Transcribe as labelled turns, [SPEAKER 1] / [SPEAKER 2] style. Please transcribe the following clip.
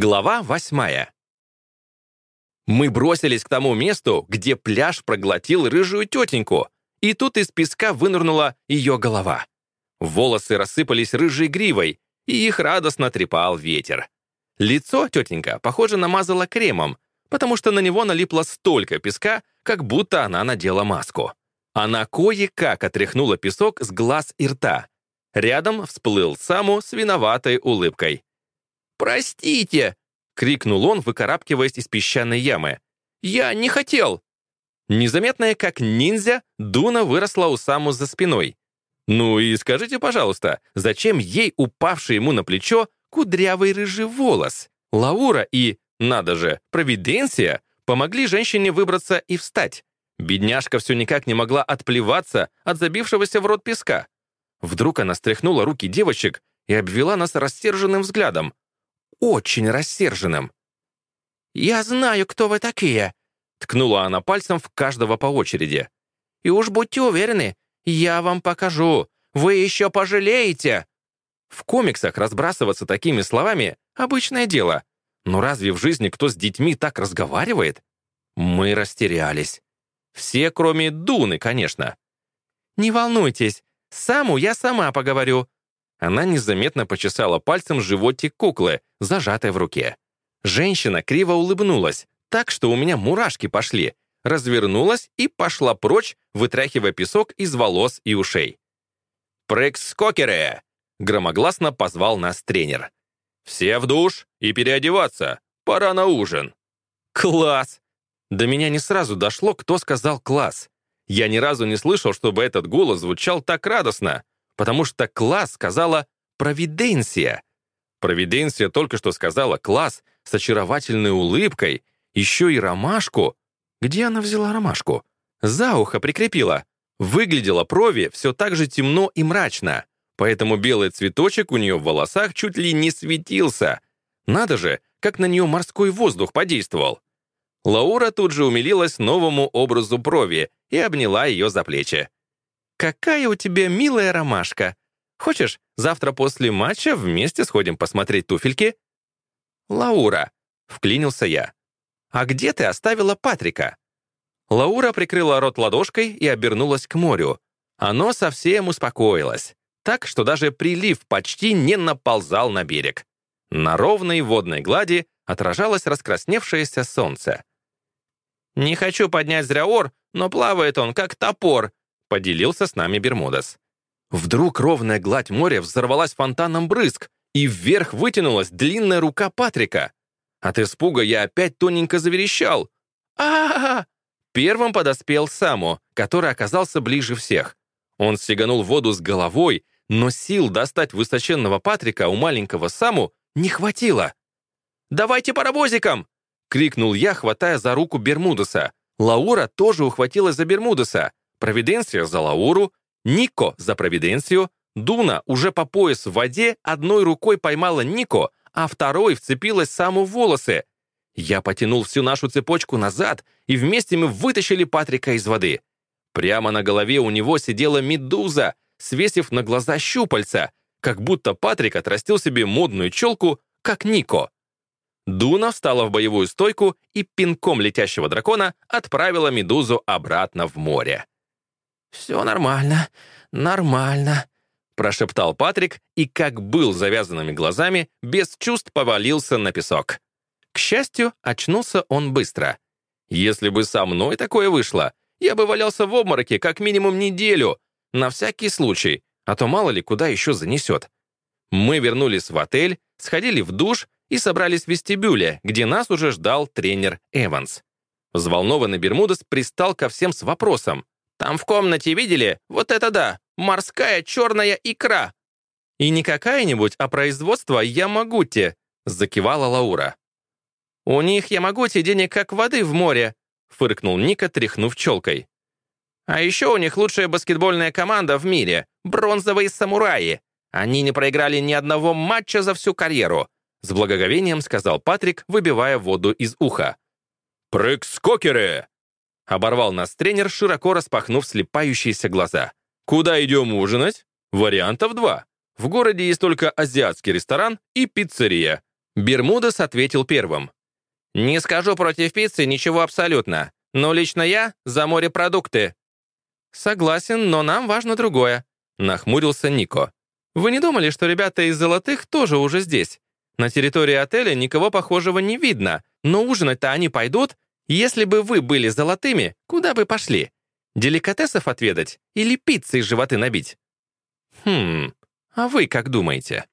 [SPEAKER 1] Глава восьмая. Мы бросились к тому месту, где пляж проглотил рыжую тетеньку, и тут из песка вынырнула ее голова. Волосы рассыпались рыжей гривой, и их радостно трепал ветер. Лицо тетенька, похоже, намазала кремом, потому что на него налипло столько песка, как будто она надела маску. Она кое-как отряхнула песок с глаз и рта. Рядом всплыл Саму с виноватой улыбкой. «Простите!» — крикнул он, выкарабкиваясь из песчаной ямы. «Я не хотел!» Незаметная, как ниндзя, Дуна выросла у Саму за спиной. Ну и скажите, пожалуйста, зачем ей упавший ему на плечо кудрявый рыжий волос? Лаура и, надо же, Провиденция помогли женщине выбраться и встать. Бедняжка все никак не могла отплеваться от забившегося в рот песка. Вдруг она стряхнула руки девочек и обвела нас рассерженным взглядом очень рассерженным. «Я знаю, кто вы такие», — ткнула она пальцем в каждого по очереди. «И уж будьте уверены, я вам покажу. Вы еще пожалеете!» В комиксах разбрасываться такими словами — обычное дело. Но разве в жизни кто с детьми так разговаривает? Мы растерялись. Все, кроме Дуны, конечно. «Не волнуйтесь, Саму я сама поговорю», она незаметно почесала пальцем животик куклы, зажатой в руке. Женщина криво улыбнулась, так что у меня мурашки пошли, развернулась и пошла прочь, вытряхивая песок из волос и ушей. «Прекс-скокеры!» — громогласно позвал нас тренер. «Все в душ и переодеваться. Пора на ужин». «Класс!» До меня не сразу дошло, кто сказал «класс». Я ни разу не слышал, чтобы этот голос звучал так радостно потому что класс сказала «провиденция». Провиденция только что сказала «класс» с очаровательной улыбкой, еще и ромашку. Где она взяла ромашку? За ухо прикрепила. Выглядела Прови все так же темно и мрачно, поэтому белый цветочек у нее в волосах чуть ли не светился. Надо же, как на нее морской воздух подействовал. Лаура тут же умилилась новому образу Прови и обняла ее за плечи. «Какая у тебя милая ромашка! Хочешь, завтра после матча вместе сходим посмотреть туфельки?» «Лаура», — вклинился я. «А где ты оставила Патрика?» Лаура прикрыла рот ладошкой и обернулась к морю. Оно совсем успокоилось, так что даже прилив почти не наползал на берег. На ровной водной глади отражалось раскрасневшееся солнце. «Не хочу поднять зря ор, но плавает он, как топор», — поделился с нами Бермудес. Вдруг ровная гладь моря взорвалась фонтаном брызг, и вверх вытянулась длинная рука Патрика. От испуга я опять тоненько заверещал. а а, -а! Первым подоспел Саму, который оказался ближе всех. Он стеганул воду с головой, но сил достать высоченного Патрика у маленького Саму не хватило. «Давайте паровозиком!» — крикнул я, хватая за руку Бермудеса. Лаура тоже ухватилась за Бермудеса. Провиденция за Лауру, Нико за Провиденцию, Дуна уже по пояс в воде одной рукой поймала Нико, а второй вцепилась саму в волосы. Я потянул всю нашу цепочку назад, и вместе мы вытащили Патрика из воды. Прямо на голове у него сидела медуза, свесив на глаза щупальца, как будто Патрик отрастил себе модную челку, как Нико. Дуна встала в боевую стойку и пинком летящего дракона отправила медузу обратно в море. «Все нормально, нормально», — прошептал Патрик и, как был завязанными глазами, без чувств повалился на песок. К счастью, очнулся он быстро. Если бы со мной такое вышло, я бы валялся в обмороке как минимум неделю, на всякий случай, а то мало ли куда еще занесет. Мы вернулись в отель, сходили в душ и собрались в вестибюле, где нас уже ждал тренер Эванс. Взволнованный Бермудес пристал ко всем с вопросом. Там в комнате видели? Вот это да! Морская черная икра!» «И не какая-нибудь, а производство Ямагути», — закивала Лаура. «У них Ямагути денег как воды в море», — фыркнул Ника, тряхнув челкой. «А еще у них лучшая баскетбольная команда в мире — бронзовые самураи. Они не проиграли ни одного матча за всю карьеру», — с благоговением сказал Патрик, выбивая воду из уха. «Прыг-скокеры!» Оборвал нас тренер, широко распахнув слепающиеся глаза. «Куда идем ужинать? Вариантов два. В городе есть только азиатский ресторан и пиццерия. Бермудес ответил первым. «Не скажу против пиццы ничего абсолютно, но лично я за морепродукты». «Согласен, но нам важно другое», — нахмурился Нико. «Вы не думали, что ребята из «Золотых» тоже уже здесь? На территории отеля никого похожего не видно, но ужинать-то они пойдут. Если бы вы были золотыми, куда бы пошли? Деликатесов отведать или пиццей животы набить?» «Хм, а вы как думаете?»